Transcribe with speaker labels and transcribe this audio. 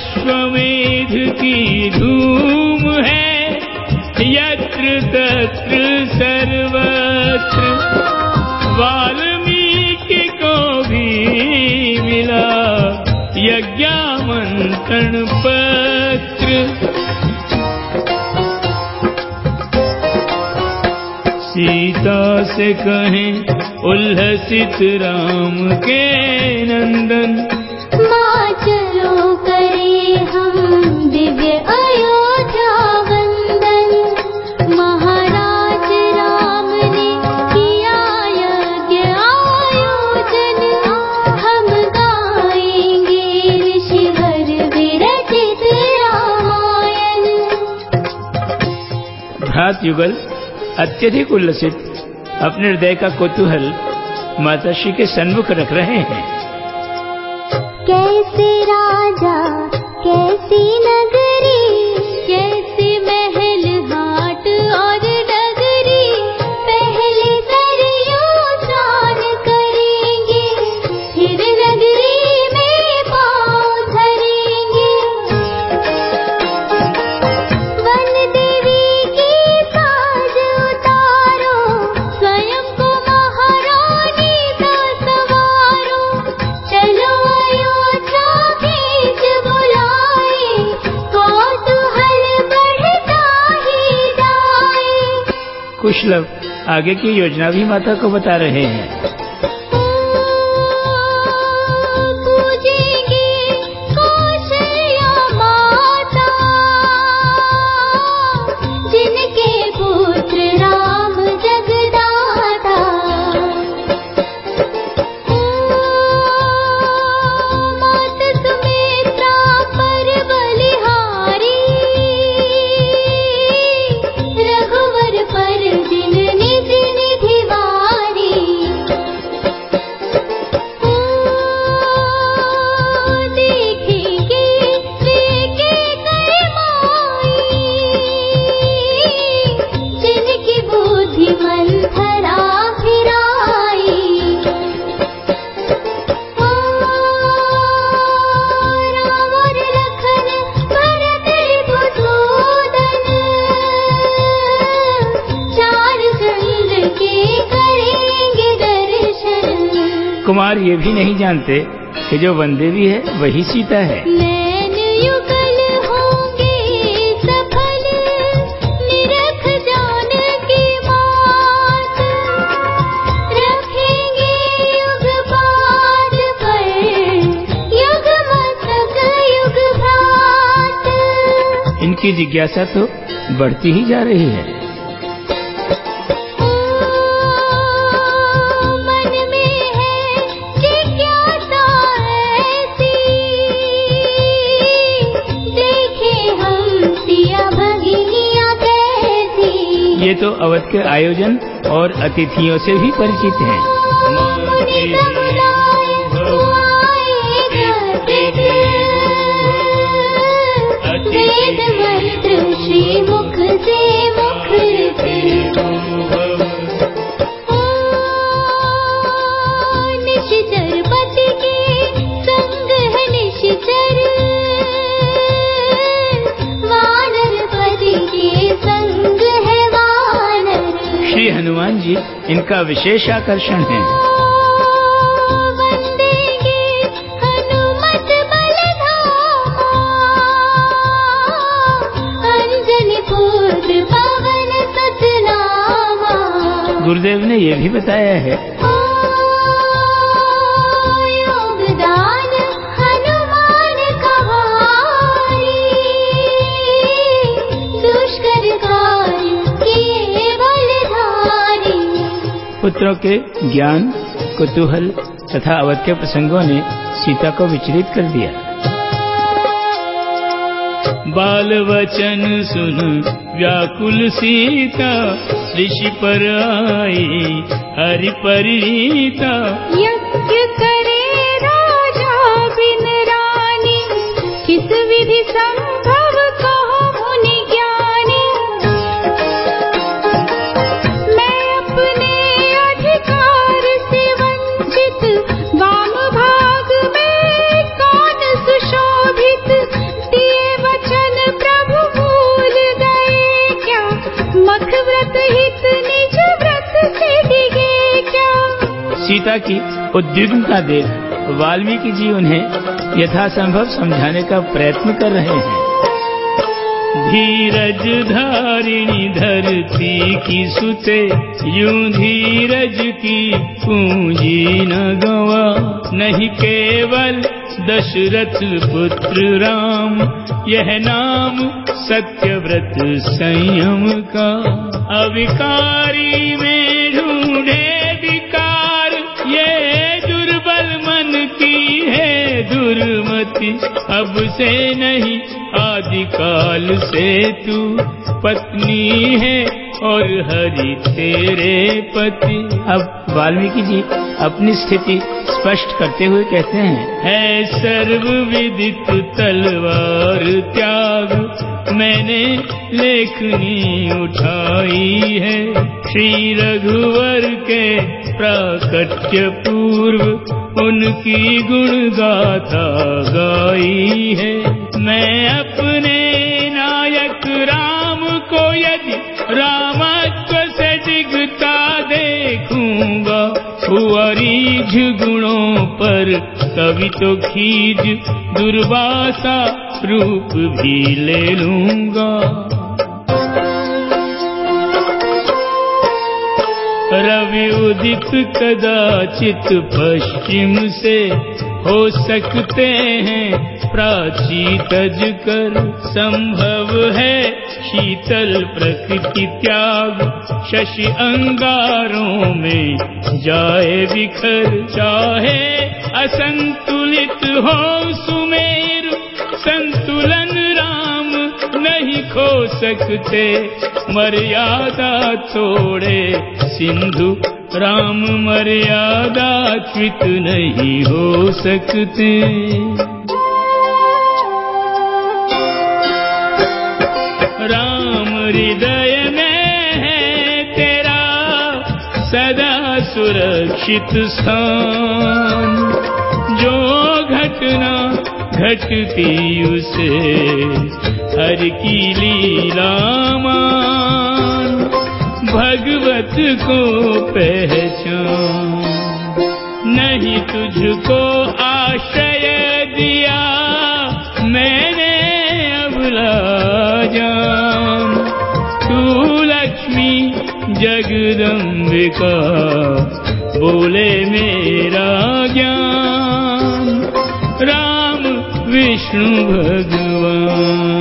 Speaker 1: अश्वमेध की धूम है, यत्र तत्र सर्वत्र। वाल्मीकि को भी मिला यज्ञामंत्रण पत्र। सीता से कहें उल्लसित राम के नंदन।
Speaker 2: माँ
Speaker 1: युगल अत्यधिक उल्लसित, अपने हृदय का कौतूहल माताश्री के सन्मुख रख रहे हैं।
Speaker 2: कैसे राजा कैसी नगरी
Speaker 1: कुशलव आगे की योजना भी माता को बता रहे हैं। कुमार ये भी नहीं जानते कि जो वनदेवी है वही सीता है।
Speaker 2: नैन युगल होंगे सफल निरख जान की मात रखेंगे युग बाद पर युग मस्तक युग भ्रात
Speaker 1: इनकी जिज्ञासा तो बढ़ती ही जा रही है। तो अवध के आयोजन और अतिथियों से भी परिचित हैं। जी इनका विशेष आकर्षण है। गुरुदेव ने यह भी बताया है पुत्रों के ज्ञान कुतूहल तथा अवध के प्रसंगों ने सीता को विचलित कर दिया। बाल वचन सुन व्याकुल सीता ऋषि पर आई हरि परिणीता।
Speaker 2: यज्ञ करे राजा बिन रानी किस विधि संभव
Speaker 1: श्रोता की उद्विग्नता देख वाल्मीकि जी उन्हें यथासंभव समझाने का प्रयत्न कर रहे हैं। धीरज धारिणी धरती की सुते, यूँ धीरज की पूंजी न गवा, नहीं केवल दशरथ पुत्र राम, यह नाम सत्यव्रत संयम का। अविकारी में ढूंढे विकार दुर्मति अब से नहीं आदिकाल से तू पत्नी है और हरि तेरे पति। अब वाल्मीकि जी अपनी स्थिति स्पष्ट करते हुए कहते हैं। है सर्व विदित तलवार त्याग मैंने लेखनी उठाई है श्री रघुवर के प्राकट्य पूर्व। उनकी गुण गाथा गाई है। मैं अपने नायक राम को यदि रामत्व से दिखता देखूंगा हुआरीझ गुणों पर कभी तो खीज दुर्वासा रूप भी ले लूंगा रवि उदित कदाचित पश्चिम से हो सकते हैं। प्राची तज कर संभव है शीतल प्रकृति त्याग। शशि अंगारों में जाए बिखर, चाहे असंतुलित हो सुमेर। राम नहीं खो सकते। मर्यादा छोड़े सिंधु राम मर्यादा च्युत नहीं हो सकते। राम हृदय में है तेरा सदा सुरक्षित स्थान। जो घटना घटती उसे हर की लीला मान भगवत को पहचान। नहीं तुझको आश्रय दिया मैंने अबला जान। तू लक्ष्मी जगदम्बिका, बोले मेरा ज्ञान। राम, विष्णु, भगवान।